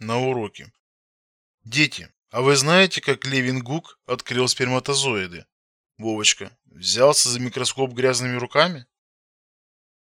на уроке. Дети, а вы знаете, как Левин Гук открыл сперматозоиды? Вовочка взялся за микроскоп грязными руками?